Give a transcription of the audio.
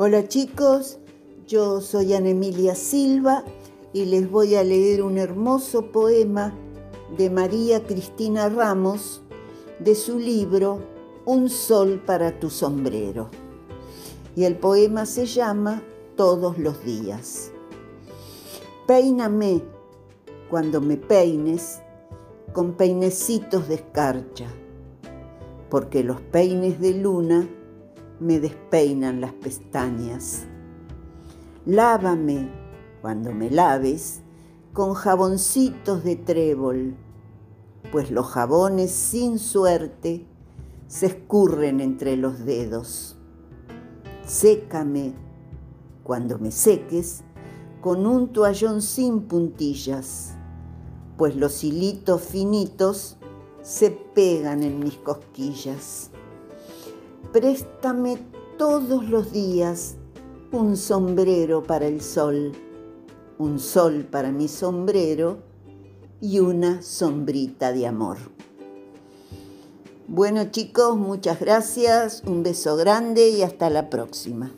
Hola chicos, yo soy Ana Emilia Silva y les voy a leer un hermoso poema de María Cristina Ramos de su libro Un sol para tu sombrero. Y el poema se llama Todos los días. Peíname cuando me peines con peinecitos de escarcha, porque los peines de luna me despeinan las pestañas. Lávame cuando me laves con jaboncitos de trébol, pues los jabones sin suerte se escurren entre los dedos. Sécame cuando me seques con un toallón sin puntillas, pues los hilitos finitos se pegan en mis cosquillas. Préstame todos los días un sombrero para el sol, un sol para mi sombrero y una sombrita de amor. Bueno chicos, muchas gracias, un beso grande y hasta la próxima.